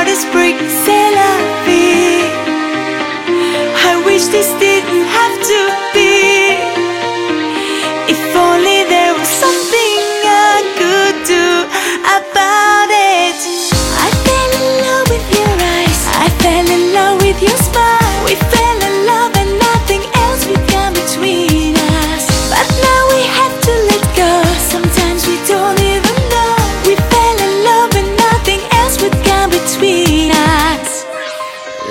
heart is free, c'est la vie. I wish this didn't have to.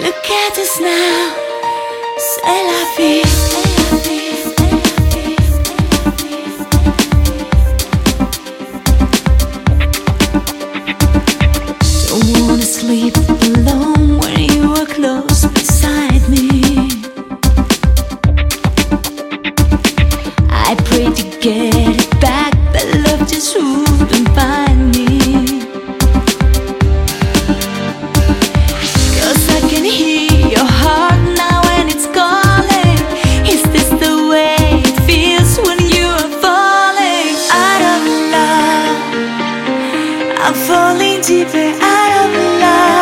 Look at us now. Don't wanna sleep alone when you close beside me. I to get it back, but love just. falling deeper out of love.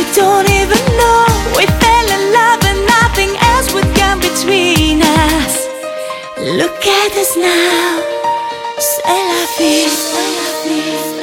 we don't even know. We fell in love and nothing else would come between us. Look at us now, c'est la vie,